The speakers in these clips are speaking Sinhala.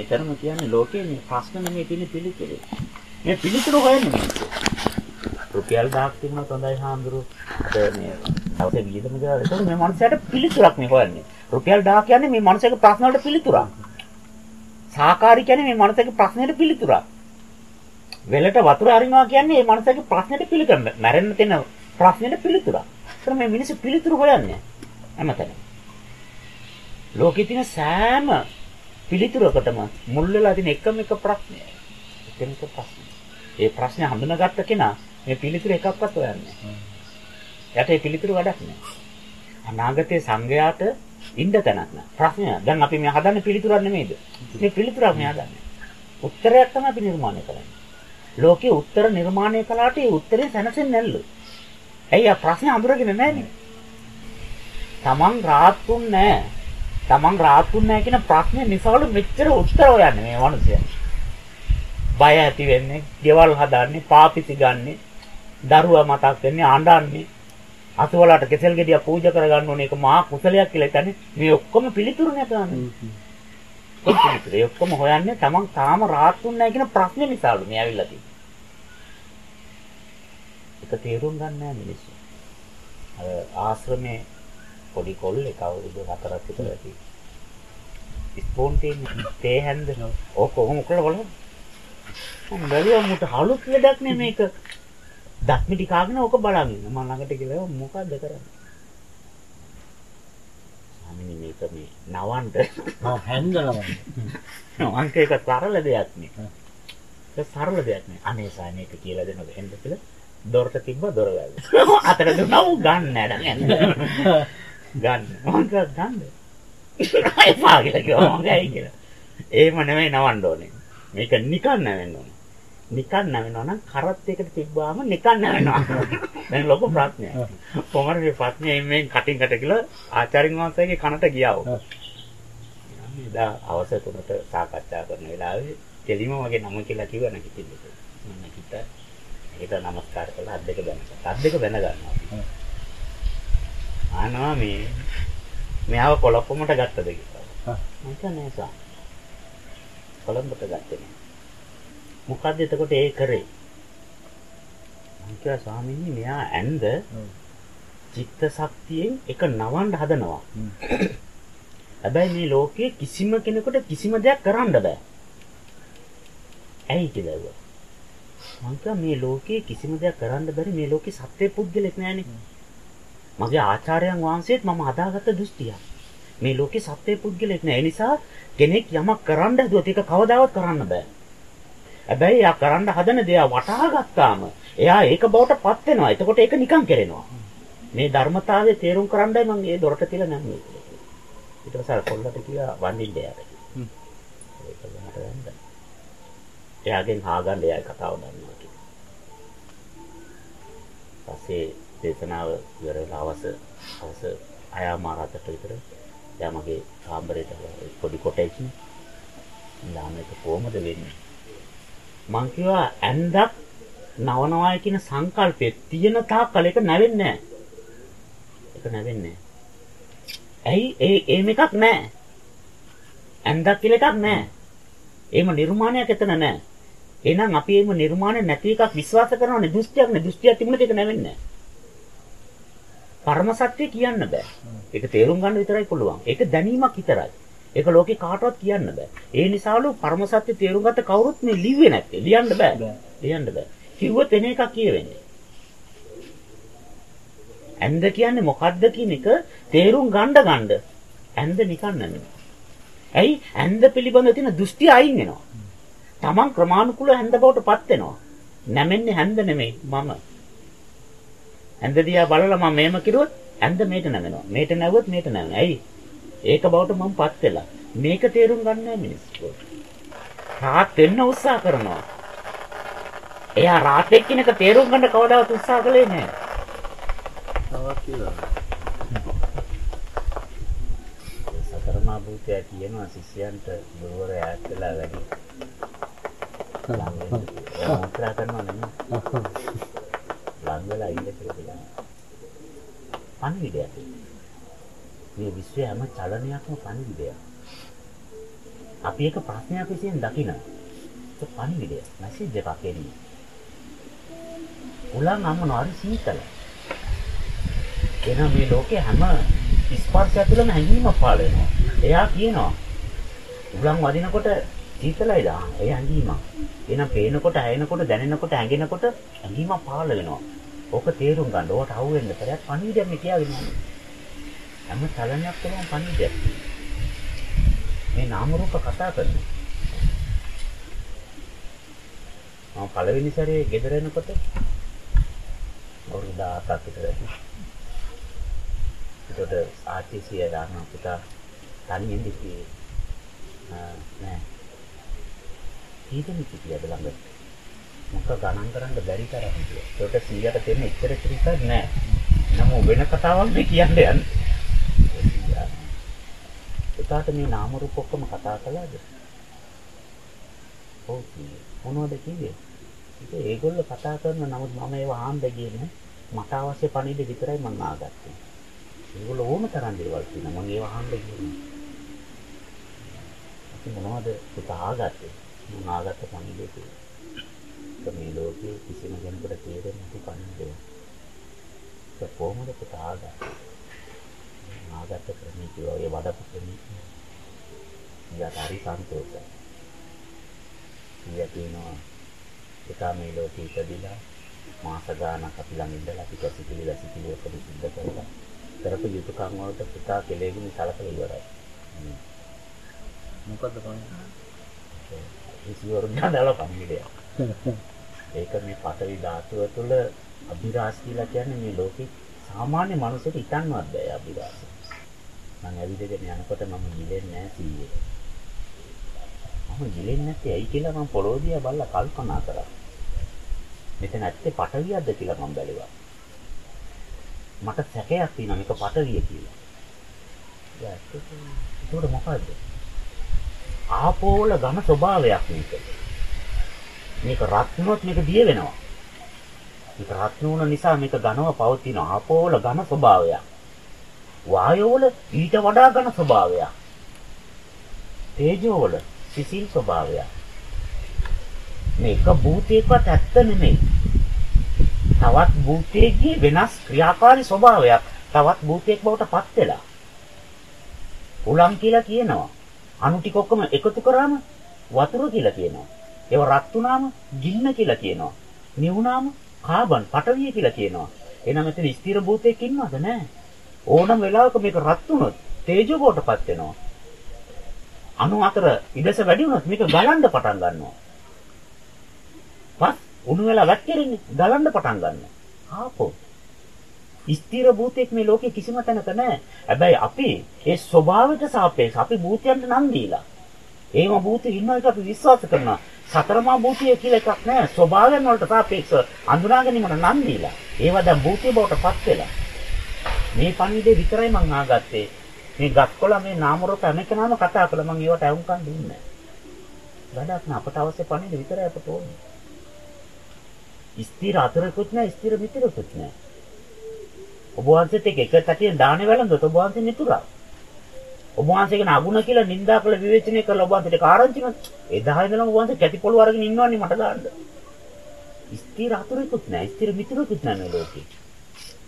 නිතරම කියන්නේ ලෝකේ මේ ප්‍රශ්න නෙමෙයි තියෙන්නේ පිළිතුරු. මේ පිළිතුරු හොයන්නේ මිනිස්සු. රුපියල් 1000ක් තිබුණොත් හොඳයි හාමුදුරු. අද මේ දවසේ වියදම දාලා ඒක මේ මනුස්සයාට පිළිතුරක් මේ හොයන්නේ. රුපියල් 1000 කියන්නේ මේ මනුස්සයාගේ ප්‍රශ්න වලට පිළිතුරක්. සාකාරී කියන්නේ මේ මනුස්සයාගේ ප්‍රශ්නෙට පිළිතුරක්. වෙලට වතුර අරිනවා කියන්නේ මේ මනුස්සයාගේ ප්‍රශ්නෙට පිළිතුරක්. මැරෙන්න තියෙන ප්‍රශ්නෙට පිළිතුරක්. ඒතර මේ මිනිස්සු පිළිතුරු හොයන්නේ හැමතැනම. ලෝකේ තියෙන සෑම පිළිතුරකටම මුල් වෙලා තියෙන එකම එක ප්‍රශ්නය. එකම එක ප්‍රශ්නය. ඒ ප්‍රශ්නේ හඳුනාගත්ත කෙනා මේ පිළිතුර එකක්වත් හොයන්නේ නැහැ. යට ඒ පිළිතුරු වැඩක් නැහැ. අනාගතයේ සංගයාට ඉන්න තැනක් නැහැ. ප්‍රශ්නය. දැන් අපි මේ හදන්නේ පිළිතුරක් නෙමෙයිද? මේ පිළිතුරක් මේ හදන්නේ. උත්තරයක් තමයි අපි නිර්මාණය කරන්නේ. ලෝකේ උත්තර නිර්මාණය කළාට ඒ උත්තරේ සැනසෙන්නේ නැල්ලු. ඇයි ආ ප්‍රශ්නේ අඳුරගෙන නැන්නේ? Taman රාත්තුන් නැහැ. Taman රාත්තුන් නැහැ කියන ප්‍රශ්නේ නිසාලු මෙච්චර උත්තර හොයන්නේ මේ මිනිස්සයා. බය ඇති වෙන්නේ, ගෙවල් හදන්නේ, පාපිති ගන්නේ, දරුවා මතක් වෙන්නේ, අඬන්නේ. අසවලට කෙසෙල් ගෙඩිය පූජා කරගන්න ඕනේ ඒක මහා කුසලයක් කියලා හිතන්නේ. මේ ඔක්කොම පිළිතුරු නැතන්නේ. ඒ පිළිතුරු ඒ ඔක්කොම හොයන්නේ Taman තාම රාත්තුන් නැහැ කියන ප්‍රශ්නේ නිසාලු මේ ඇවිල්ලා තියෙන්නේ. ඒක තේරුම් ගන්න නැහැ මිනිස්සු. අර ආශ්‍රමේ පොඩි කොල්ලෙක් අවුරුදු 4ක් විතර ඇති. ස්පෝන් තියෙන තේ හැන්ද ඕක කොහොම කරලා බලන්න. මම බැලුවා මුට හලුත් ලඩක් නේ මේක. දත්මිටි කාගෙන ඕක බලන් ඉන්න. මම ළඟට ගිහලා මොකද්ද කරන්නේ? අමිනි මේක මේ නවන්න. ආ හැන්දලම. අංක එක සරල දෙයක් නේ. ඒක සරල දෙයක් නේ. අනේ සාය මේක කියලා දෙන්නද එන්න කියලා. දොරට තිබ්බ දොර වැල්. අතට දුන්නා ඌ ගන්න නෑ ගන්න. මං ගන්න. අය පාගල කිව්වා මං ගයි කියලා. එහෙම නෙමෙයි නවන්න ඕනේ. මේක නිකන් නැවෙන්න ඕනේ. නිකන් නැවෙනවා නම් කරත් එකට තිබ්බාම නිකන් නැවෙනවා. දැන් ලොකු ප්‍රශ්නයක්. කොහොමද මේ ප්‍රශ්නේ මේ කටින් කට කියලා ආචාර්යින් වහන්සේගේ කනට ගියා ඔක. එදා අවශ්‍ය තුනට සාකච්ඡා කරන වෙලාවේ දෙලිම වගේ නම කියලා කිව්ව නැගිටින්න. මම නැගිට ඒක නමස්කාර කරලා අත් දෙක බැනගත්තා. අත් දෙක ආනවා මේ මෙයාව කොළොප්පමට ගත්තද කියලා. මම කියන්නේ සා. කොළඹට ගත්තේ නෑ. මොකද්ද එතකොට ඒ කරේ? මං කිව්වා ස්වාමීනි මෙයා ඇඳ චිත්ත ශක්තියෙන් එක නවන්න හදනවා. හැබැයි මේ ලෝකයේ කිසිම කෙනෙකුට කිසිම දෙයක් කරන්න බෑ. ඇයි කියලා. මං මේ ලෝකයේ කිසිම දෙයක් කරන්න බැරි මේ ලෝකේ සත්‍ය පුද්ගලෙක් නෑනේ. මගේ ආචාර්යයන් වහන්සේත් මම හදාගත්ත දෘෂ්ටියක්. මේ ලෝකේ සත්‍ය පුද්ගලෙක් නෑ. ඒ නිසා කෙනෙක් යමක් කරන්න හදුවොත් ඒක කවදාවත් කරන්න බෑ. හැබැයි එයා කරන්න හදන දේ වටහා ගත්තාම එයා ඒක බවට පත් වෙනවා. එතකොට ඒක නිකන් කරනවා. මේ ධර්මතාවයේ තේරුම් කරන්නයි මම මේ දොරට තියලා නැන්නේ. ඊට පස්සේ අර කොල්ලට කිව්වා වඳින්න එයාට. ඒක ගන්නට යන්න. එයාගෙන් හාගන්න එයා කතාව දන්නවා කියලා. පස්සේ දේශනාව ඉවර වෙලා අවස අවස අයමාරතට විතර එයා මගේ කාමරේට පොඩි කොටේක් දාන්න එක කොහමද වෙන්නේ? මං කිව්වා ඇඳක් නවනවායි කියන සංකල්පය තියෙන තාක්කල් ඒක නැවෙන්නේ නැහැ. ඒක නැවෙන්නේ ඇයි ඒ ඒ මේකක් නැහැ. ඇඳක් කියලා එකක් නැහැ. එහෙම නිර්මාණයක් එතන නැහැ. එහෙනම් අපි එහෙම නිර්මාණය නැති එකක් විශ්වාස කරනවානේ දෘෂ්ටියක් නේ දෘෂ්ටියක් තිබුණත් ඒක නැවෙන්නේ නැහැ. පරම සත්‍ය කියන්න බෑ. ඒක තේරුම් ගන්න විතරයි පුළුවන්. ඒක දැනීමක් විතරයි. ඒක ලෝකේ කාටවත් කියන්න බෑ. ඒ නිසාලු පරම සත්‍ය තේරුම් ගත්ත කවුරුත් මේ ලිව්වේ නැත්තේ. ලියන්න බෑ. ලියන්න බෑ. කිව්වොත් එන එකක් කියවෙන්නේ. ඇඳ කියන්නේ මොකද්ද කියන එක තේරුම් ගන්න ගන්න. ඇඳ නිකන් නෙමෙයි. ඇයි ඇඳ පිළිබඳ තියෙන දෘෂ්ටි අයින් වෙනවා. Taman ක්‍රමානුකූල ඇඳ බවට පත් වෙනවා. නැමෙන්නේ ඇඳ නෙමෙයි මම. ඇඳ දිහා බලලා මම මේම කිරුවොත් ඇඳ මේට නැවෙනවා. මේට නැවුවොත් මේට නැවෙනවා. ඇයි? ඒක බවට මම පත් වෙලා. මේක තේරුම් ගන්න නැහැ මිනිස්සු. රාත් වෙන්න උත්සාහ කරනවා. එයා රාත් එක්කිනක තේරුම් ගන්න කවදාවත් උත්සාහ කළේ නැහැ. තවත් කියලා. සතරමා භූතය කියනවා ශිෂ්‍යයන්ට ගුරුවරයා ඈත් වෙලා වැඩි. මොකක්ද කරනවා නෙමෙයි. ලං වෙලා ඉන්න කියලා කියනවා. පණිවිඩයක්. මේ විශ්වයේ හැම චලනයක්ම පණිවිඩයක්. අපි එක ප්‍රශ්නයක් විසින් දකිනවා. ඒක පණිවිඩය. මැසේජ් එකක් එන්නේ. උලන් අම්මනවා හරි සීතල. එන මේ ලෝකේ හැම ස්පර්ශය තුළම හැඟීමක් පහළ වෙනවා. එයා කියනවා උලන් වදිනකොට සීතලයි දාන. ඒ හැඟීමක්. එහෙනම් පේනකොට, ඇයෙනකොට, දැනෙනකොට, ඇඟෙනකොට හැඟීමක් පහළ වෙනවා. ඕක තේරුම් ගන්න. ඕකට අහු වෙන්න පෙරත් පණිවිඩයක් මේ කියාගෙන යන්නේ. හැම චලනයක් තුළම පණිවිඩයක්. මේ නාම රූප කතා කරනවා. මම පළවෙනි සැරේ ගෙදර එනකොට අවුරුදු 17ක් විතර. ඒකට ආර්ටිසිය දාන පුතා තනියෙන් ඉතියි. නෑ. කීදෙනෙක් හිටියද ළඟ? මොක ගණන් කරන්න බැරි තරම් හිටියා. ඒකට 100ට දෙන්න එච්චර ක්‍රිකට් නෑ. නමුත් වෙන කතාවක් මේ කියන්න යන්නේ. එතකොට මේ නාම රූප ඔක්කොම කතා කළාද? ඔව් මොනවද කිව්වේ? ඉතින් ඒගොල්ලෝ කතා කරන නමුත් මම ඒව ආන්න ගියේ මට අවශ්‍ය පණිවිඩ විතරයි මම ආගත්තේ. ඒගොල්ලෝ ඕම තරම් දේවල් කියනවා මම ඒව ආන්න ගියේ. ඉතින් මොනවද පුතා ආගත්තේ? මම ආගත්ත පණිවිඩේ ඒක මේ ලෝකේ කිසිම කෙනෙකුට තේරෙන්නේ නැති පණිවිඩය. ඒක කොහොමද පුතා ආගත්තේ? ආගත්ත ක්‍රමී කියලා ඒ වඩපු ක්‍රමී. ඊට හරි සන්තෝෂයි. ඊට තියෙනවා එක මේ ලෝකෙ ඉපදිලා මාස ගානක් අපි ළඟ ඉඳලා අපි කැසිකිලිලා සිටිලි ඔක්කොම සිද්ධ කරලා කරපු යුතුයකම් වලට පුතා කෙලෙගෙන සලකලා ඉවරයි. මොකද්ද පන්නේ? ඉසිවරු ගඳලා පණිවිඩය. ඒක මේ පඨවි ධාතුව තුළ අභිරාශ කියලා කියන්නේ මේ ලෝකේ සාමාන්‍ය මනුස්සයෙක් හිතන්නවත් බෑ අභිරාශ. මම ඇවිදගෙන යනකොට මම ගිලෙන්නේ නැහැ සීයේ. මම ගිලෙන්නේ නැත්තේ ඇයි කියලා මම පොළොව දිහා බලලා කල්පනා කරා. මෙතන ඇත්තේ පටවියක්ද කියලා මම බැලුවා. මට සැකයක් තියෙනවා මේක පටවිය කියලා. ඒකට මොකද්ද? ආපෝල ඝන ස්වභාවයක් මේක. මේක රත් වුණොත් මේක දිය වෙනවා. මේක රත් වුණ නිසා මේක ඝනව පවතින ආපෝල ඝන ස්වභාවයක්. වායෝවල ඊට වඩා ඝන ස්වභාවයක්. තේජෝවල සිසිල් ස්වභාවයක්. මේක භූතයකවත් ඇත්ත නෙමෙයි. තවත් භූතයකගේ වෙනස් ක්‍රියාකාරී ස්වභාවයක් තවත් භූතයක් බවට පත් වෙලා. උලම් කියලා කියනවා. අණු ටික ඔක්කොම එකතු කරාම වතුර කියලා කියනවා. ඒව රත් වුණාම ගින්න කියලා කියනවා. නිවුණාම කාබන් පටවිය කියලා කියනවා. එහෙනම් මෙතන ස්ථිර භූතයක් ඉන්නවද නැහැ? ඕනම වෙලාවක මේක රත් වුණොත් තේජෝ බවටපත් වෙනවා. අණු අතර ඉඩස වැඩි වුණොත් මේක ගලන්න පටන් ගන්නවා. පස් උණු වෙලා වැක්කිරෙන්නේ ගලන්න පටන් ගන්නවා. ආපෝ. ස්ථිර භූතයක් මේ ලෝකේ කිසිම තැනක නැහැ. හැබැයි අපි ඒ ස්වභාවයට සාපේක්ෂව අපි භූතයන්ට නම් දීලා. ඒම භූතෙ ඉන්නවා අපි විශ්වාස කරනවා. සතරමා භූතිය කියලා එකක් නැහැ. ස්වභාවයන් වලට සාපේක්ෂව අඳුනා ගැනීමට නම් දීලා. ඒවා දැන් භූතිය බවට පත් වෙලා. මේ පණිවිඩේ විතරයි මම ආගත්තේ. මේ ගස්කොළ මේ නාම රූප හැම කෙනාම කතා කළා මම ඒවට අහුම්කම් දුන්නේ නැහැ. වැඩක් නෑ අපට අවශ්‍ය පණිවිඩ විතරයි අපට ඕනේ. ස්ථිර අතරකුත් නැහැ ස්ථිර මිතරකුත් නැහැ. ඔබ වහන්සේට එක එක කටියෙන් දානේ වැළඳුත් ඔබ වහන්සේ මිතුරා. ඔබ වහන්සේගෙන අගුණ කියලා නිඳා කළ විවේචනය කරලා ඔබ වහන්සේට කාරංචි නෝ. එදා ඉඳලම ඔබ වහන්සේ කැටි පොළව අරගෙන ඉන්නවන්නේ මට දාන්න. ස්ථිර අතරකුත් නැහැ ස්ථිර මිතරකුත් නැහැ මේ ලෝකේ.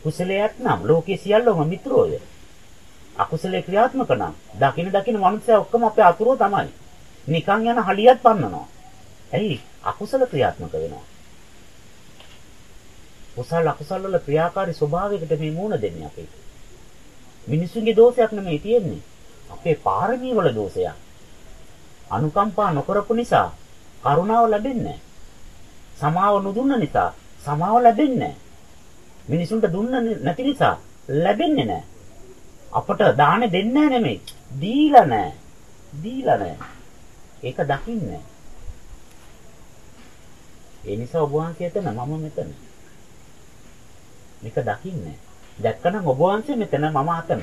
කුසලයක් නම් ලෝකේ සියල්ලම මිත්‍රෝය. අකුසලේ ක්‍රියාත්මක නම් දකින දකින මනුස්සය ඔක්කොම අපේ අතුරෝ තමයි. නිකන් යන හලියක් පන්නනවා. ඇයි? අකුසල ක්‍රියාත්මක වෙනවා. කුසල අකුසල වල ක්‍රියාකාරී ස්වභාවයකට මේ මූණ දෙන්නේ අපි. මිනිසුන්ගේ දෝෂයක් නෙමෙයි තියෙන්නේ. අපේ පාරමී වල දෝෂයක්. අනුකම්පා නොකරපු නිසා කරුණාව ලැබෙන්නේ සමාව නොදුන්න නිසා සමාව ලැබෙන්නේ මිනිසුන්ට දුන්න නැති නිසා ලැබෙන්නේ නැහැ. අපට දාහනේ දෙන්නේ නෙමෙයි. දීලා නැහැ. දීලා නැහැ. ඒක දකින්නේ. ඒ නිසා ඔබ වහන්සේ එතන මම මෙතන. මේක දකින්නේ. දැක්කනම් ඔබ වහන්සේ මෙතන මම අතන.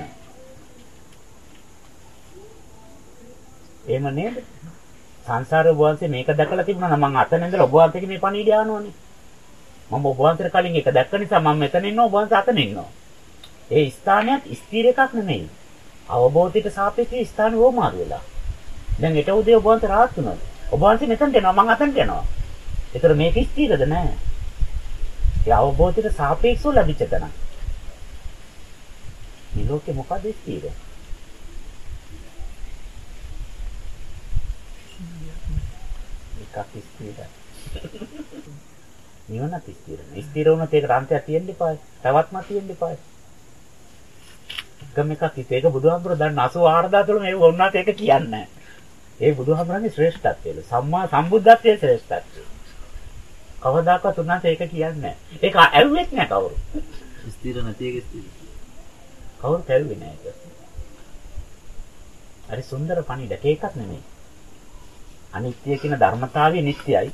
එහෙම නේද? සංසාරේ ඔබ වහන්සේ මේක දැකලා තිබුණා නම් මම අතන ඉඳලා ඔබ වහන්සේගේ මේ පණිවිඩය ආනෝනේ. මම ඔබ වහන්සේට කලින් ඒක දැක්ක නිසා මම මෙතන ඉන්නවා ඔබ වහන්සේ අතන ඉන්නවා. ඒ ස්ථානයක් ස්ථිර එකක් නෙමෙයි. අවබෝධයට සාපේක්ෂව ස්ථාන ඕමාරු වෙලා. දැන් ඊට උදේ ඔබ වහන්සේ rahat වුණා. ඔබ වහන්සේ මෙතනට එනවා මං අතන්ට යනවා. ඒතර මේක ස්ථිරද නැහැ. ඒ අවබෝධයට සාපේක්ෂව ලැබිච්ච තැන. මේ ලෝකේ මොකද ස්ථිර? එකක් ස්ථිරයි. නිවනත් ස්ථිර නෑ. ස්ථිර වුණොත් ඒකට අන්තයක් තියෙන්න එපායි. තවත්මක් තියෙන්න එපායි. එකම එකක් හිත. ඒක බුදුහාමුදුර දන්න 84000 තුළ මේ වුණාට ඒක කියන්නේ ඒ බුදුහාමුදුරන්ගේ ශ්‍රේෂ්ඨත්වය. සම්මා සම්බුද්ධත්වයේ ශ්‍රේෂ්ඨත්වය. කවදාකවත් උන්වහන්සේ ඒක කියන්නේ නැහැ. ඒක ඇව්වෙත් නැහැ කවුරු. ස්ථිර නැති එක ස්ථිර. කවුරු ඇව්වේ නැහැ ඒක. හරි සුන්දර පණිඩක ඒකක් නෙමෙයි. අනිත්‍ය කියන ධර්මතාවය නිට්ටයයි.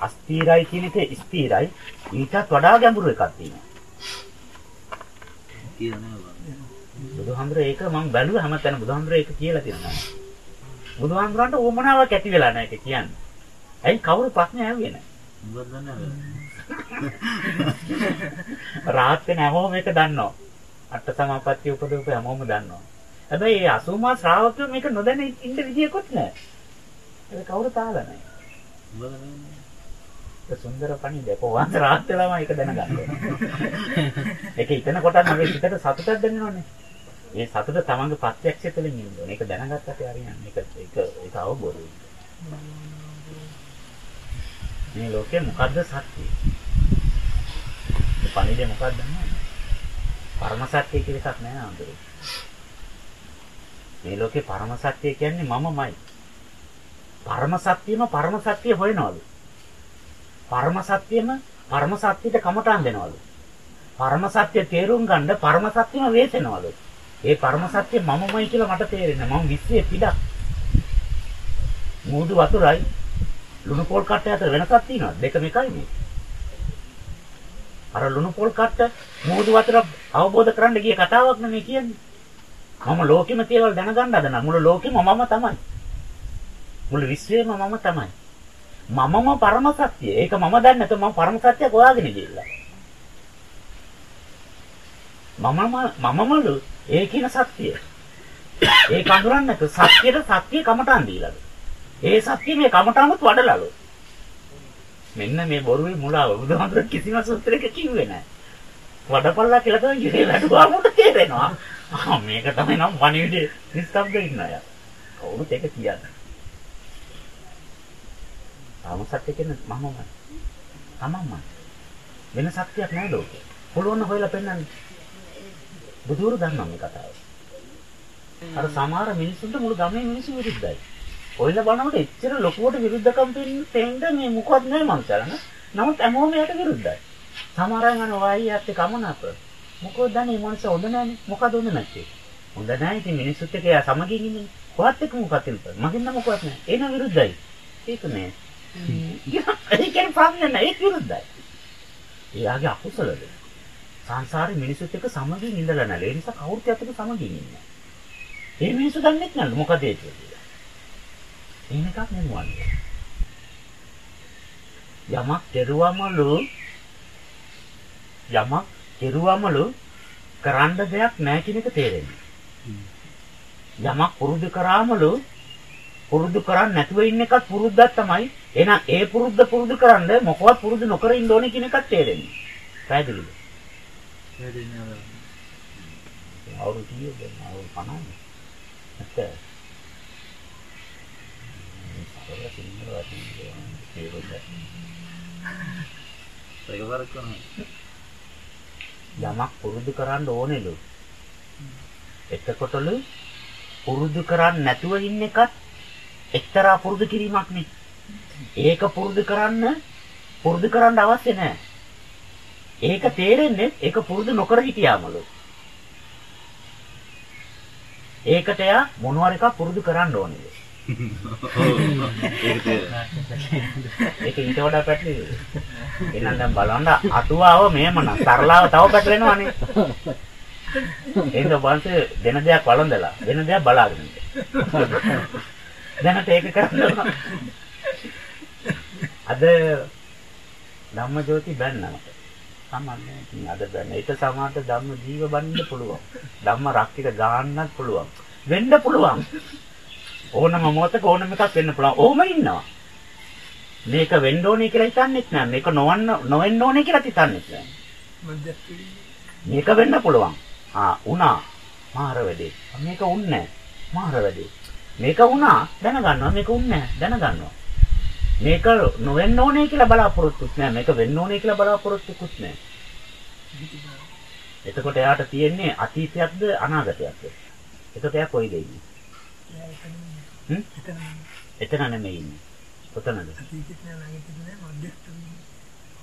අස්ථිරයි කියන එක ස්ථිරයි. ඊටත් වඩා ගැඹුරු එකක් තියෙනවා. බුදුහාමුදුරේ ඒක මම බැලුවා හැමතැන බුදුහාමුදුරේ ඒක කියලා තියෙනවා. බුදුහාමුදුරන්ට ඕමනාවක් ඇති වෙලා නැහැ ඒක කියන්නේ. ඇයි කවුරු ප්‍රශ්න ඇහුවේ නැහැ? රාහත් වෙන හැමෝම මේක දන්නවා. අට සමාපත්තිය උපදවපු හැමෝම දන්නවා. හැබැයි මේ 80 ශ්‍රාවකයෝ මේක නොදැන ඉන්න විදියකුත් නැහැ. ඒක කවුරු තාලා නැහැ. දන්නේ සුන්දර පණිවිඩය. කොහොමද රාහත් වෙලාම ඒක දැනගන්න. ඒක හිතන කොටත් මගේ හිතට සතුටක් දැනෙනවනේ. ඒ සතුට තමන්ගේ ප්‍රත්‍යක්ෂය තුළින් ඉන්න ඕනේ. ඒක දැනගත්තට හරියන්නේ. ඒක ඒක ඒක අවබෝධ මේ ලෝකේ මොකද්ද සත්‍යය? මේ පණිවිඩය මොකක්ද දන්නවද? පරම සත්‍ය කියලා එකක් නෑ අඳුර. මේ ලෝකේ පරම සත්‍ය කියන්නේ මමමයි. පරම සත්‍යම පරම සත්‍ය හොයනවලු. පරම සත්‍යෙම පරම සත්‍යෙට කමටන් දෙනවලු. පරම සත්‍ය තේරුම් ගන්න පරම සත්‍යෙම වේසෙනවලු. ඒ පරම සත්‍ය මමමයි කියලා මට තේරෙන්නේ. මම විශ්වයේ පිටක්. මූදු වතුරයි ලුණු පොල් කට්ට අතර වෙනසක් තියෙනවා. දෙකම එකයි මේ. අර ලුණු පොල් කට්ට මූදු වතුර අවබෝධ කරන්න ගිය කතාවක් නෙමෙයි කියන්නේ. මම ලෝකෙම තියවල් දැනගන්න හදන මුළු ලෝකෙම මම තමයි. මුළු විශ්වයම මම තමයි. මමම පරම සත්‍යය. ඒක මම දන්නේ නැත්නම් මම පරම සත්‍යයක් හොයාගෙන ගිහිල්ලා. මමම මමමලු ඒ කියන සත්‍යය. ඒක අඳුරන්නේ නැතු සත්‍යයට සත්‍ය කමටන් දීලාද. ඒ සත්‍ය මේ කමටන්වත් වඩලාලු. මෙන්න මේ බොරුවේ මුලාව බුදුහාමුදුර කිසිම සූත්‍රයක කිව්වේ නැහැ. වඩපල්ලා කියලා තමයි කිව්වේ වැඩුවාමට තේරෙනවා. ආ මේක තමයි නම් වණිවිඩේ නිස්සබ්ද ඉන්න අය. කවුරුත් ඒක කියන්නේ. තාම සත්‍ය කියන්නේ මමමයි. තමන්මයි. වෙන සත්‍යයක් නෑ ලෝකේ. පුළුවන් හොයලා පෙන්නන්න. බුදුරු දන්නා මේ කතාව. අර සමහර මිනිස්සුන්ට මුළු ගමේ මිනිස්සු විරුද්ධයි. ඔයලා බලනකොට එච්චර ලොකුවට විරුද්ධකම් පෙන්න මේ මොකවත් නෑ මංසලන. නමුත් හැමෝම යට විරුද්ධයි. සමහර අය යන වයියත් කමනප. මොකද දන්නේ මනස හොඳ නෑනේ. මොකද හොඳ නැත්තේ? හොඳ නෑ ඉතින් මිනිස්සුත් එක්ක එයා සමගින් ඉන්නේ. කොහත් එක්ක මොකක්ද ඉල්ප. මගෙන් නම් මොකවත් නෑ. එන විරුද්ධයි. ඒක නෑ. ඒක කියන්නේ ප්‍රශ්න නෑ. ඒක විරුද්ධයි. එයාගේ අකුසලද? සංසාරේ මිනිස්සුත් එක්ක සමගින් ඉඳලා නැහැ. ඒ නිසා කවුරුත් එක්ක සමගින් ඉන්නේ. ඒ මිනිස්සු දන්නේ නැත්නම් මොකද ඒක කියලා. එහෙම එකක් නෙමවන්නේ. යමක් කෙරුවමලු යමක් කෙරුවමලු කරන්න දෙයක් නැහැ කියන එක තේරෙන්නේ. යමක් පුරුදු කරාමලු පුරුදු කරන්නේ නැතුව ඉන්න එකත් පුරුද්දක් තමයි. එහෙනම් ඒ පුරුද්ද පුරුදු කරන්න මොකවත් පුරුදු නොකර ඉන්න ඕනේ කියන එකත් තේරෙන්නේ. පැහැදිලිද? අර අවුරුදු 100 දැන් අවුරුදු 50 නැත්te සරල සිංහල වචන තේරුම් ඒක වරක් කරනවා. යමක් පුරුදු කරන්න ඕනේලු එතකොටලු පුරුදු කරන්නේ නැතුව ඉන්න එකත් එක්තරා පුරුදු කිරීමක් නේ ඒක පුරුදු කරන්න පුරුදු කරන්න අවශ්‍ය නැහැ ඒක තේරෙන්නේ ඒක පුරුදු නොකර හිටියාමලු. ඒකට යා මොනවාර එකක් පුරුදු කරන්න ඕනේ. ඒක ඊට වඩා පැටලෙන්නේ. එහෙනම් දැන් බලන්න අටුවාව මෙහෙමනම් සරලාව තව පැටලෙනවානේ. ඒක වන්සේ දෙන දෙයක් වළඳලා වෙන දෙයක් බලාගෙන. දැනට ඒක කරන්න අද ධම්මජෝති බැන්නමට සමන්නේ ඉතින් අද බැන්න ඒක සමානට ධම්ම ජීව බඳින්න පුළුවන් ධම්ම රක්කිත ගන්නත් පුළුවන් වෙන්න පුළුවන් ඕනම මොහොතක ඕනම එකක් වෙන්න පුළුවන්. ඔහොම ඉන්නවා. මේක වෙන්න ඕනේ කියලා හිතන්නේත් නෑ. මේක නොවන්න නොවෙන්න ඕනේ කියලා හිතන්නේත් නෑ. මේක වෙන්න පුළුවන්. ආ උනා. මාර වැඩේ. මේක උන්නේ මාර වැඩේ. මේක උනා දැනගන්නවා මේක උන්නේ දැනගන්නවා. මේක නොවෙන්න ඕනේ කියලා බලාපොරොත්තුත් නෑ. මේක වෙන්න ඕනේ කියලා බලාපොරොත්තුකුත් නෑ. එතකොට එයාට තියෙන්නේ අතීතයක්ද අනාගතයක්ද? එතකොට එයා කොයිද ඉන්නේ? හ්ම්? එතන නෙමෙයි ඉන්නේ. කොතනද?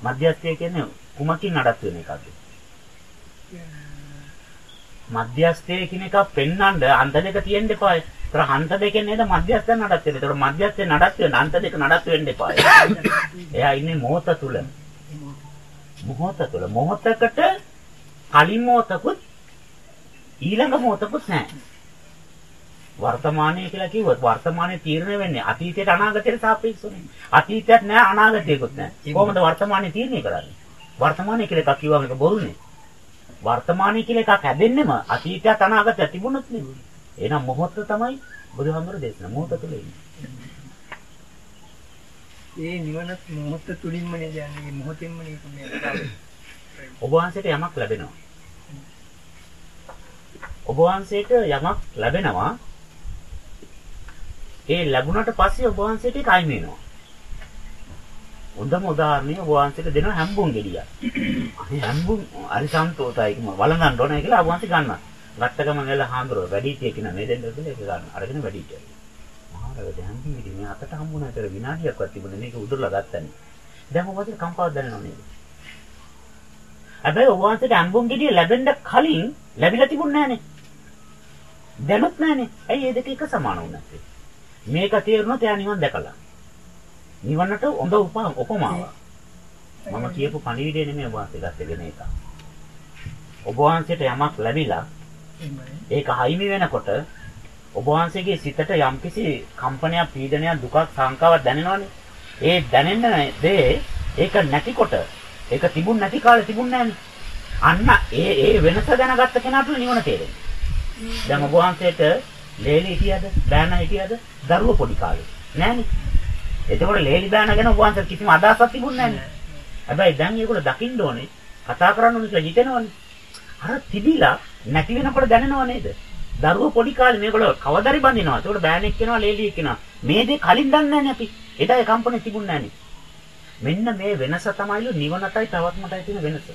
මධ්‍යස්ථය කියන්නේ කුමකින් නඩත්තු වෙන එකක්ද? මධ්‍යස්ථය කියන එක පෙන්වන්න අන්ත දෙක තියෙන්න එපා. ඒතර හන්ත දෙකෙන් නේද මධ්‍යස්ථය නඩත්තු වෙන්නේ. ඒතර මධ්‍යස්ථය නඩත්තු වෙන අන්ත දෙක නඩත්තු වෙන්න එපා. එයා ඉන්නේ මොහොත තුල. මොහොත තුල මොහොතකට කලින් මොහොතකුත් ඊළඟ මොහොතකුත් නැහැ. වර්තමානයේ කියලා කිව්වොත් වර්තමානයේ තීරණය වෙන්නේ අතීතයට අනාගතයට සාපේක්ෂවනේ. අතීතයක් නැහැ අනාගතයකුත් නැහැ. කොහොමද වර්තමානයේ තීරණය කරන්නේ? වර්තමානයේ කියලා එකක් කිව්වම ඒක බොරුනේ. වර්තමානයේ කියලා එකක් හැදෙන්නෙම අතීතයත් අනාගතයත් තිබුණොත් නෙවෙයි. එහෙනම් මොහොත තමයි බුදුහාමුදුරු දේශනා මොහොත තුළ. ඒ නිවනත් මොහොත තුලින්ම නේද යන්නේ මොහොතින්ම නේද ඔබ වහන්සේට යමක් ලැබෙනවා. ඔබ වහන්සේට යමක් ලැබෙනවා. ඒ ලැබුණට පස්සේ ඔබ වහන්සේට ඒක අයින් වෙනවා. හොඳම උදාහරණය ඔබ වහන්සේට දෙන හැම්බුන් ගෙඩිය. අනේ හැම්බුන් හරි සන්තෝෂයි කිම වළඳන්න ඕනේ කියලා ඔබ වහන්සේ ගන්නවා. ගත්ත ගමන් එල හාමුදුරුවෝ වැඩිහිටිය කෙනා මේ දෙන්න කියලා ඒක ගන්න. අරගෙන වැඩිහිටිය. මහාරගද හැම්බුන් ගෙඩිය මේ අතට හම්බුණා කියලා විනාඩියක්වත් තිබුණේ මේක උදුරලා ගත්තනේ. දැන් ඔබ වහන්සේ කම්පාවක් දැනෙනව නේද? හැබැයි ඔබ වහන්සේට හැම්බුන් ගෙඩිය ලැබෙන්න කලින් ලැබිලා තිබුණේ නැහනේ. දැනුත් නැහනේ. ඇයි මේ දෙක එක සමාන වුණාද? මේක තේරුණොත් එයා නිවන් දැකලා. නිවනට හොඳ උපමාවක්. මම කියපු පණිවිඩය නෙමෙයි ඔබ වහන්සේ ගත්තේ වෙන එක. ඔබ වහන්සේට යමක් ලැබිලා ඒක හයිමි වෙනකොට ඔබ වහන්සේගේ සිතට යම්කිසි කම්පනයක් පීඩනයක් දුකක් සංකාවක් දැනෙනවනේ. ඒ දැනෙන දේ ඒක නැතිකොට ඒක තිබුණ නැති කාලේ තිබුණ අන්න ඒ ඒ වෙනස දැනගත්ත කෙනාට නිවන තේරෙනවා. දැන් ඔබ වහන්සේට ලේලි හිටියද? බෑනා හිටියද? දරුව පොඩි කාලේ. නෑනේ. එතකොට ලේලි බෑනා ගැන ඔබ වහන්සේට කිසිම අදහසක් තිබුණේ නෑනේ. හැබැයි දැන් ඒගොල්ලෝ දකින්න ඕනේ, කතා කරන්න ඕනේ කියලා හිතෙනවනේ. අර තිබිලා නැති වෙනකොට දැනෙනව නේද? දරුව පොඩි කාලේ මේගොල්ලෝ කවදාරි බඳිනවා. ඒකට බෑනෙක් වෙනවා, ලේලියෙක් වෙනවා. මේ දේ කලින් දන්නේ නැනේ අපි. එදා ඒ කම්පණය තිබුණේ නැනේ. මෙන්න මේ වෙනස තමයිලු නිවනටයි තවත්මටයි තියෙන වෙනස.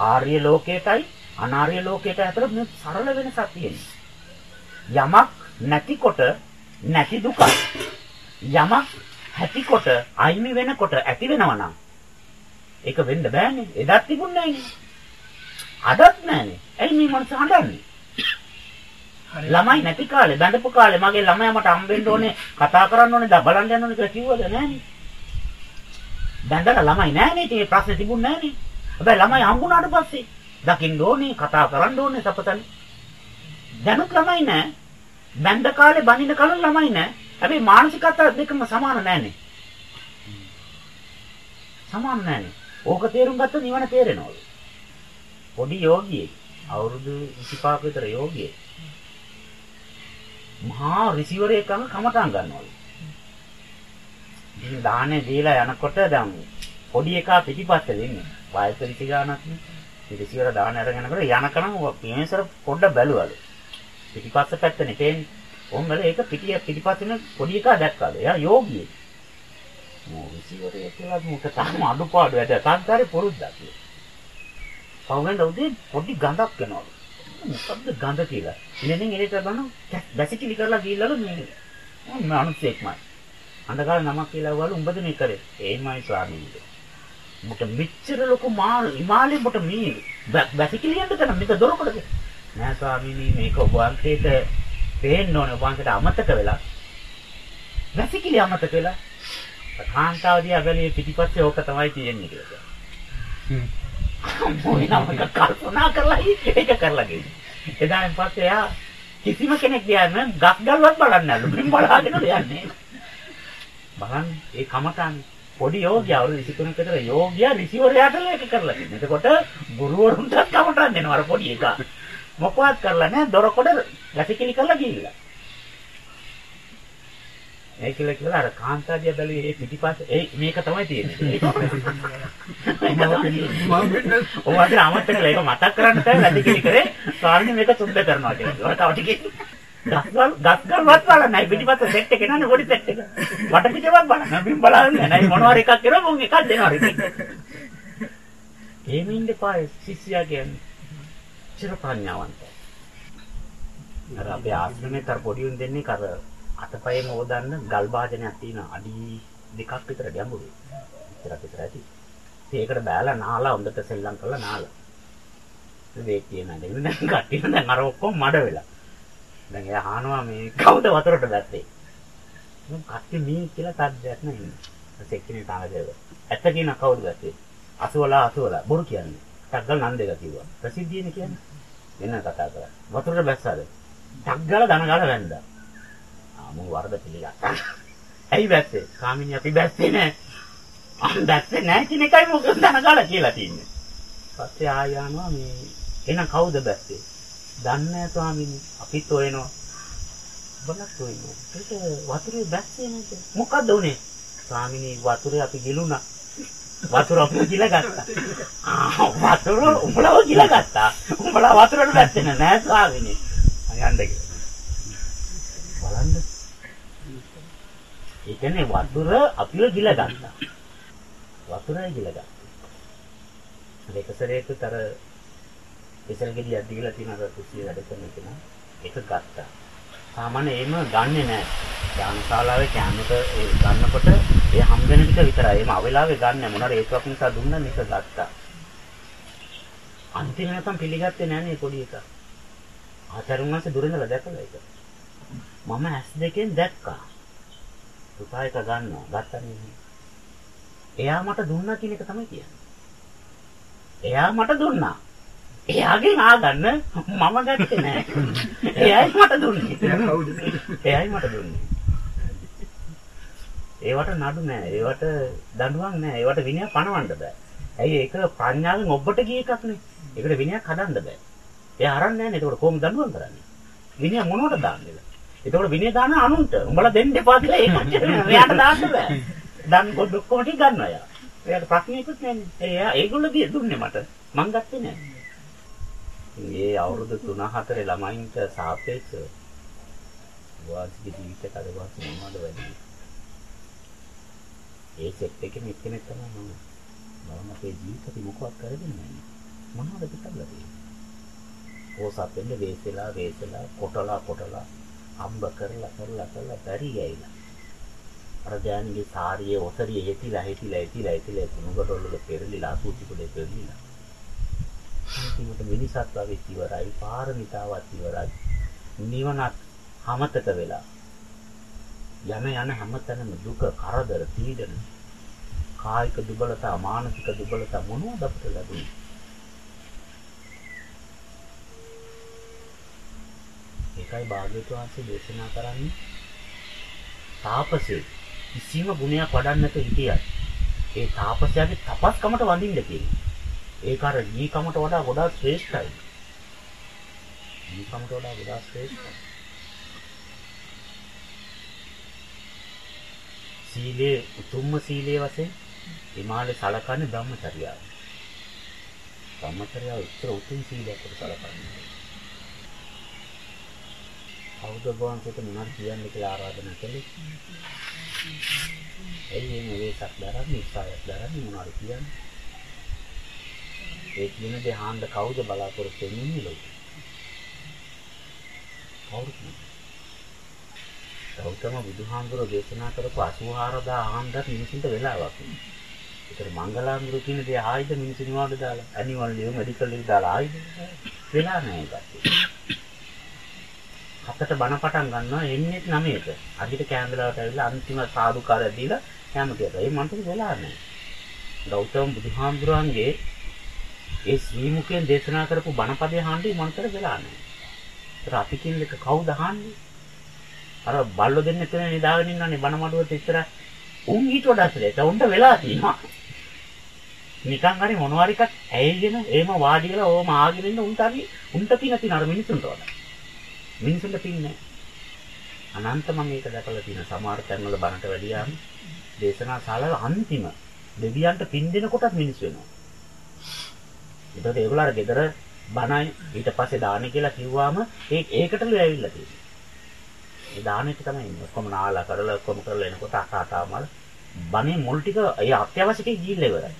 ආර්ය ලෝකයටයි අනාර්ය ලෝකයට අතර මේ සරල වෙනසක් තියෙනවා. යමක් නැතිකොට නැති දුක. යමක් ඇතිකොට අයිමි වෙනකොට ඇති වෙනවා නම් ඒක වෙන්න බෑනේ. එදත් තිබුණේ නෑනේ. අදත් නෑනේ. ඇයි මේ මනස හඬන්නේ? ළමයි නැති කාලේ බඳපු කාලේ මගේ ළමයා මට හම්බෙන්න ඕනේ කතා කරන්න ඕනේ දා බලන්න යන්න ඕනේ කියලා කිව්වද නෑනේ. බඳලා ළමයි නෑනේ ඉතින් ඒ ප්‍රශ්නේ තිබුණේ නෑනේ. හැබැයි ළමයි හම්බුණාට පස්සේ දකින්න ඕනේ කතා කරන්න ඕනේ සපතන. දැනුත් ළමයි නෑ. බඳ කාලේ බනින කල ළමයි නෑ. හැබැයි මානසිකත්ව දෙකම සමාන නෑනේ. සමාන නෑනේ. ඕක තේරුම් ගත්තොත් නිවන තේරෙනවලු. පොඩි යෝගියෙක් අවුරුදු 25ක විතර යෝගියෙක් මහා රිසීවරයක් ගන්න කමටන් ගන්නවලු. ඉතින් දාහනේ දීලා යනකොට දැන් පොඩි එකා පිටිපස්සේ දෙන්නේ. වයස රිසි ගන්නත් නේ. රිසීවර දාහන අරගෙන යනකොට යනකම් පියමසර පොඩ්ඩ බැලුවලු. පිටිපස්ස පැත්තනේ තේන්නේ. ඕම් වල ඒක පිටිය පිටිපස්සෙන පොඩි එකා දැක්කලු. එයා යෝගියෙක්. මෝ රිසීවරය කියලා මුට තාම අඩුපාඩු වැඩ. සංකාරේ පුරුද්දක්. පවුවෙන් උදේ පොඩි ගඳක් එනවලු. මොකද්ද ගඳ කියලා. ඉතින් එලෙට බලන බැසිකිලි කරලා ගිහිල්ලාලු මේ මම අනුස්සෙක්මයි. අන්දකාල නමක් කියලා වළු උඹද මේ කරේ. ඒමයි ස්වාමීනි. මුට මෙච්චර ලොකු මා හිමාලේ මුට මේ බැසිකිලි යන්න කරන මේක දොරකඩද? නෑ ස්වාමීනි මේක ඔබ වහන්සේට පේන්න ඕනේ ඔබ වහන්සේට අමතක වෙලා. බැසිකිලි අමතක වෙලා. කාන්තාවදී අගලේ පිටිපස්සේ ඕක තමයි තියෙන්නේ කියලා. හ්ම්. මොනවාක කල්පනා කරලා ඒක කරලා ගිහින්. එදායින් පස්සේ එයා කිසිම කෙනෙක් නම් ගස් ගල්වත් බලන්නේ නැලු. මෙන් බලාගෙන යන්නේ. බලන්න ඒ කමතන් පොඩි යෝගියා වරු 23 කට යෝගියා ඍෂිවරයාට ඒක කරලා තියෙනවා. එතකොට ගුරුවරුන්ටත් කමටන් දෙනවා අර පොඩි එකා. මොකවත් කරලා නැහැ දොරකොඩ ගැසිකිලි කරලා ගිහිල්ලා. ඒ කියලා කියලා අර කාන්තාදිය බැලුවේ ඒ පිටිපස්ස ඒ මේක තමයි තියෙන්නේ. ඔව් අද අමතක කළා ඒක මතක් කරන්න තමයි වැඩිකිලි කරේ. ස්වාමීන් මේක සුද්ධ කරනවා කියලා. ඒක තව ටිකේ ගස්ගල් ගස්ගල්වත් බලන්නේ පිටිපස්ස සෙට් එක නන්නේ පොඩි සෙට් එක. වට පිටවත් බලන්න. බිම් බලන්නේ නැහැ. මොනවාරි එකක් කරා මොන් එකක් දෙනවා ඉන්න එපා ශිෂ්‍යයා කියන්නේ. චිර ප්‍රඥාවන්තයි. අර අපේ ආශ්‍රමයේ තර පොඩි උන් දෙන්නේ කර අතපයෙන් ඕදන්න ගල් භාජනයක් තියෙන අඩි දෙකක් විතර ගැඹුරුයි. ඉතරක් විතර ඇති. ඒකට බෑලා නාලා හොඳට සෙල්ලම් කරලා නාලා. වේක් තියෙන දෙන්න දැන් කට්ටිය දැන් අර ඔක්කොම මඩ වෙලා. දැන් එයා අහනවා මේ කවුද වතුරට දැත්තේ? මම කට්ටිය මී කියලා තද්දයක් නෑ ඉන්නේ. සෙක්කිනේ තාගේව. ඇත්ත කියන කවුද දැත්තේ? අසුවලා අසුවලා බොරු කියන්නේ. ටග්ගල් නන්දේක කිව්වා. ප්‍රසිද්ධියනේ කියන්නේ. වෙන කතා කරා. වතුරට බැස්සාද? ටග්ගල දන ගාලා වැන්දා. ආ මම වරද පිළිගත්තා. ඇයි බැස්සේ? කාමිනී අපි බැස්සේ නෑ. අන් බැස්සේ නෑ කියන එකයි මොකද දන ගාලා කියලා තින්නේ. පස්සේ ආය යනවා මේ එහෙනම් කවුද බැස්සේ? දන්නේ නෑ ස්වාමීනි. අපිත් හොයනවා. බලක් හොයනවා. ඒක වතුරේ බැස්සේ නේද? මොකද්ද උනේ? ස්වාමීනි වතුරේ අපි ගිලුණා. වතුර අපිව ගිල ගත්තා. ආ වතුර උඹලව ගිල ගත්තා. උඹලා වතුරට බැස්සේ නෑ ස්වාමීනි. යන්න කියලා. බලන්න. ඒ කියන්නේ වතුර අපිව ගිල ගත්තා. වතුරයි ගිල ගත්තා. ඒක සරේකුත් අර ඉසල් ගෙඩියක් දීලා තියෙන අර කුසිය වැඩ කරන කෙනා ඒක ගත්තා. සාමාන්‍ය එහෙම ගන්නෙ නෑ. යානශාලාවේ කැමරට ඒ ගන්නකොට ඒ හම් වෙන ටික විතරයි. එහෙම අවෙලාවේ ගන්න මොනවාර හේතුවක් නිසා දුන්නා මේක ගත්තා. අන්තිමටම පිළිගත්තේ නෑනේ පොඩි එකා. ආචාර්යුන් වහන්සේ දුරින්දලා දැකලා ඒක. මම ඇස් දෙකෙන් දැක්කා. පුතා එක ගන්නවා. ගත්තනේ. එයා මට දුන්නා කියන එක තමයි කියන්නේ. එයා මට දුන්නා. එයාගෙන් ආගන්න මම ගත්තේ නෑ. එයායි මට දුන්නේ. එයායි මට දුන්නේ. ඒවට නඩු නෑ. ඒවට දඬුවම් නෑ. ඒවට විනය පනවන්න බෑ. ඇයි ඒක ප්‍රඥාවෙන් ඔබට ගිය එකක් නේ. ඒකට විනයක් හදන්න බෑ. එයා අරන් නෑනේ. ඒකට කොහොමද දඬුවම් කරන්නේ? විනය මොනවට දාන්නේද? ඒකට විනය දාන අනුන්ට. උඹලා දෙන්න එපා කියලා ඒක එයාට දාන්න බෑ. දන් කොට ටික ගන්නවා යා. එයාට ප්‍රශ්නයක්වත් නෑනේ. එයා ඒගොල්ලෝ දුන්නේ මට. මං ගත්තේ නෑ. මේ අවුරුදු 3-4 ළමයින්ට සාපේක්ෂව වාසික ජීවිත කඩවාසි මොනවද වෙන්නේ? ඒ සෙට් එකේ මෙතන තමයි මම. බලන්න අපේ ජීවිතේ මොකක්ද කරගෙන නැහැ. මොනවද පිටලා තියෙන්නේ? ඕසත් වෙන්න වේසලා වේසලා කොටලා කොටලා අම්බ කරලා කරලා කරලා බැරි ගෑයිලා. අර දැනගේ සාරියේ ඔසරිය හෙතිලා හෙතිලා හෙතිලා හෙතිලා කුණුගඩොල්ලක පෙරලිලා අසුචි කුඩේ පෙරලිලා. අන්තිමට මිනිසත් වගේ ඉවරයි පාරමිතාවත් ඉවරයි. නිවනත් හැමතක වෙලා. යන යන හැමතැනම දුක කරදර පීඩන කායික දුබලතා මානසික දුබලතා මොනවද අපිට ලැබුණේ? ඒකයි භාග්‍යවතුන් වහන්සේ දේශනා කරන්නේ. තාපසේ කිසිම ගුණයක් වඩන්න නැතුව හිටියත් ඒ තාපසයාගේ තපස්කමට වඳින්න තියෙනවා ඒක අර ජීකමට වඩා ගොඩාක් ශ්‍රේෂ්ඨයි. ජීකමට වඩා ගොඩාක් ශ්‍රේෂ්ඨයි. සීලේ උතුම්ම සීලේ වශයෙන් හිමාලේ සලකන්නේ බ්‍රහ්මචර්යාව. බ්‍රහ්මචර්යාව උත්තර උතුම් සීලයක් කොට සලකන්නේ. කවුද ගෝන්සෙට මොනවද කියන්නේ කියලා ආරාධනා කළේ? එයි මේ වේසක් දරන්නේ ඉස්සාවක් දරන්නේ මොනවද කියන්නේ? ඒ කියන දේ අහන්න කවුද බලාපොරොත්තු වෙන්නේ ලෝකෙ? කවුරුත් නෑ. ගෞතම බුදුහාමුදුරෝ දේශනා කරපු 84000 ආහන්දත් මිනිසුන්ට වෙලාවක් නෑ. ඒතර මංගලාමුරු කියන දේ ආයිද මිනිස්සු නිවාඩු දාලා ඇනිමල් ලියු මෙඩිකල් ලියු දාලා ආයිද වෙලා නෑ ඒකට. හතට බණ පටන් ගන්නවා එන්නේ 9ට. අදිට කැඳලාවට ඇවිල්ලා අන්තිම සාදුකාරය දීලා කැම කියලා. ඒ මන්ට වෙලා නෑ. ගෞතම බුදුහාමුදුරන්ගේ ඒ ශ්‍රීමුඛයෙන් දේශනා කරපු බණපදේ අහන්නේ මන්තර වෙලා නැහැ. ඒතර අපි කියන එක කවුද අහන්නේ? අර බල්ලෝ දෙන්න එතන නිදාගෙන ඉන්නනේ බණ මඩුවට ඉස්සර උන් ඊට වඩා ශ්‍රේෂ්ඨ. උන්ට වෙලා තියෙනවා. නිකන් හරි මොනවාරි එකක් ඇයිගෙන එහෙම වාඩි වෙලා ඕම ආගෙන ඉන්න උන්ට හරි උන්ට පින තින අර මිනිසුන්ට වඩා. මිනිසුන්ට පින්නේ අනන්ත මම මේක දැකලා තියෙන සමහර තැන්වල බණට වැඩියාම දේශනා ශාලාවේ අන්තිම දෙවියන්ට පින් දෙනකොටත් මිනිස් වෙනවා. ඒකට ඒගොල්ලෝ අර ගෙදර බණයි ඊට පස්සේ දාන කියලා කිව්වාම ඒ ඒකටලු ඇවිල්ලා තියෙනවා. ඒ දානෙට තමයි ඉන්නේ. ඔක්කොම නාලා කරලා ඔක්කොම කරලා එනකොට අකාතාමල් බණේ මුල් ටික ඒ අත්‍යවශ්‍ය ටික ගිහිල්ලා ඉවරයි.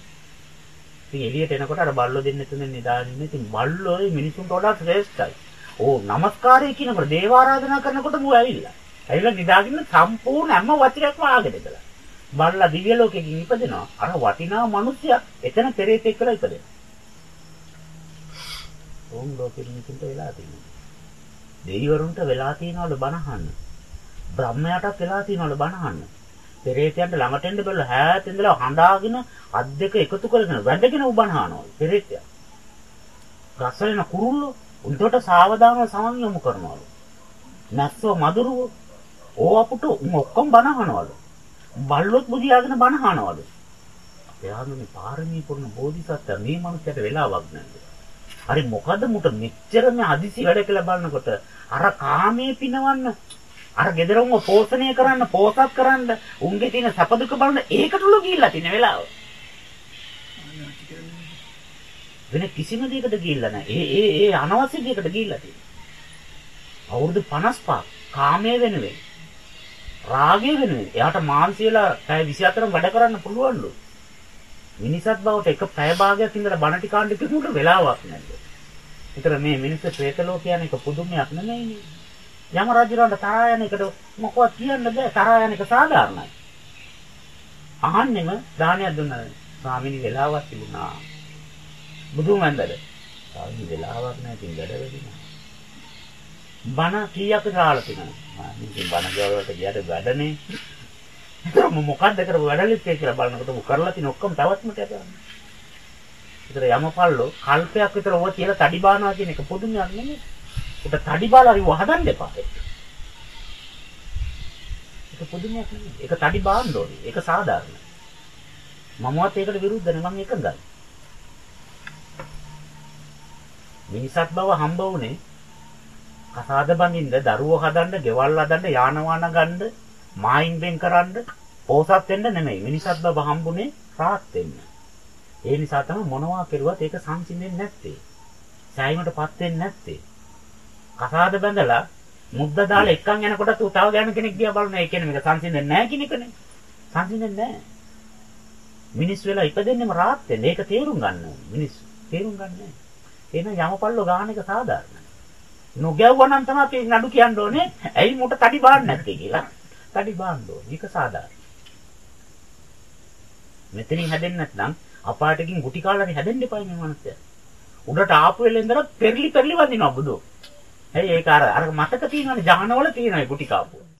ඉතින් එළියට එනකොට අර බල්ලෝ දෙන්න තුනෙන් නිදාගෙන ඉන්නේ. ඉතින් බල්ලෝ ඒ මිනිසුන්ට වඩා ශ්‍රේෂ්ඨයි. ඕ নমස්කාරය කියනකොට දේව ආරාධනා කරනකොට මු ඇවිල්ලා. ඇවිල්ලා නිදාගෙන සම්පූර්ණ හැම වචනයක්ම ආගෙන ඉඳලා. බල්ලා දිව්‍ය ලෝකෙකින් ඉපදෙනවා. අර වටිනා මිනිස්සයා එතන පෙරේතෙක් කියලා ඉපදෙනවා. ඕම් ලෝකෙ මිනිසුන්ට වෙලා තියෙනවා. දෙවිවරුන්ට වෙලා තියෙනවලු බණහන්න. බ්‍රහ්මයාටත් වෙලා තියෙනවලු බණහන්න. පෙරේතයන්ට ළඟට එන්න බැලුවා හැත් ඉඳලා හඬාගෙන අත් දෙක එකතු කරගෙන වැඳගෙන උබණහනවා. පෙරේතයා. රසලෙන කුරුල්ලෝ උන්ට සාවධානව සමන් යොමු කරනවලු. නැස්සෝ මදුරුවෝ ඕ අපුට උන් ඔක්කොම බණහනවලු. බල්ලොත් බුදියාගෙන බණහනවලු. එයාගේ පාරමී පුරන බෝධිසත්ව මේ මනුස්සයට වෙලාවක් නැහැ. හරි මොකද මුට මෙච්චර මේ හදිසි වැඩ කියලා බලනකොට අර කාමයේ පිනවන්න අර ගෙදරම පෝෂණය කරන්න පෝසත් කරන්න උන්ගේ තියෙන සැප දුක බලන ඒකටලු ගිහිල්ලා තියෙන වෙලාව. වෙන කිසිම දෙයකට ගිහිල්ලා නැහැ. ඒ ඒ ඒ අනවශ්‍ය දෙයකට ගිහිල්ලා තියෙනවා. අවුරුදු 55 කාමයේ වෙනුවෙන් රාගය වෙනුවෙන් එයාට මාන්සියලා පැය 24ම වැඩ කරන්න පුළුවන්ලු. මිනිසත් බවට එක පැය භාගයක් ඉඳලා බණ ටිකාණ්ඩ කිව්වට වෙලාවක් නැද්ද? ඒතර මේ මිනිස්සු ප්‍රේත ලෝකයන් එක පුදුමයක් නෙමෙයිනේ. යම රජුරන්ට තරහා යන එකට මොකවත් කියන්න බෑ තරහා යන එක සාධාරණයි. අහන්නෙම දානයක් දුන්නා. ස්වාමීනි වෙලාවක් තිබුණා. බුදුන් වන්දද? ස්වාමීනි වෙලාවක් නැහැ තින් වැඩ වෙදිනා. බණ කීයක් කාලා තිනවා. මම බණ ගාවට ගියට වැඩනේ. ඒතරම මොකද්ද කරපු වැඩලිත් කියලා බලනකොට උ කරලා තියෙන ඔක්කොම තවත්මට යනවා. ඒතර යමපල්ලෝ කල්පයක් විතර ඔය කියලා තඩි බානවා කියන එක පුදුමයක් නෙමෙයි. ඒක තඩි බාලා රිව හදන්න එපා. ඒක පුදුමයක් නෙමෙයි. ඒක තඩි බාන්න ඕනේ. ඒක සාධාරණයි. මමවත් ඒකට විරුද්ධ නෙමෙයි මම එකඟයි. මිනිසත් බව හම්බ වුණේ කසාද බඳින්න, දරුවෝ හදන්න, ගෙවල් හදන්න, යාන වාහන ගන්න, මායින් වෙන් කරන්න, පෝසත් වෙන්න නෙමෙයි. මිනිසත් බව හම්බුනේ රාත් වෙන්න. ඒ නිසා තමයි මොනවා කෙරුවත් ඒක සංසිඳෙන්නේ නැත්තේ. සෑයීමටපත් වෙන්නේ නැත්තේ. කසාද බඳලා මුද්ද දාලා එක්කන් යනකොට තු තව ගෑනු කෙනෙක් දිහා බලන ඒ කියන්නේ මේක සංසිඳෙන්නේ නැහැ කියන එකනේ. සංසිඳෙන්නේ නැහැ. මිනිස් වෙලා ඉපදෙන්නේම රාත් වෙන්නේ. ඒක තේරුම් ගන්න ඕනේ. මිනිස් තේරුම් ගන්න නැහැ. එහෙනම් යමපල්ලෝ ගාන එක සාධාරණයි. නොගැව්වා නම් තමයි අපි නඩු කියන්න ඕනේ. ඇයි මොකට තඩි බාන්න නැත්තේ කියලා. තඩි බාන්න ඕනේ. ඒක සාධාරණයි. මෙතනින් හැදෙන්නේ නැත්නම් අපාටකින් ගුටි කාලා හැදෙන්න එපා මේ මනුස්සයා. උඩට ආපු වෙලෙන් ඉඳලා පෙරලි පෙරලි වදිනවා බුදු. ඇයි ඒක අර අර මතක තියෙනවනේ ජහනවල තියෙනවා ගුටි කාපුවා.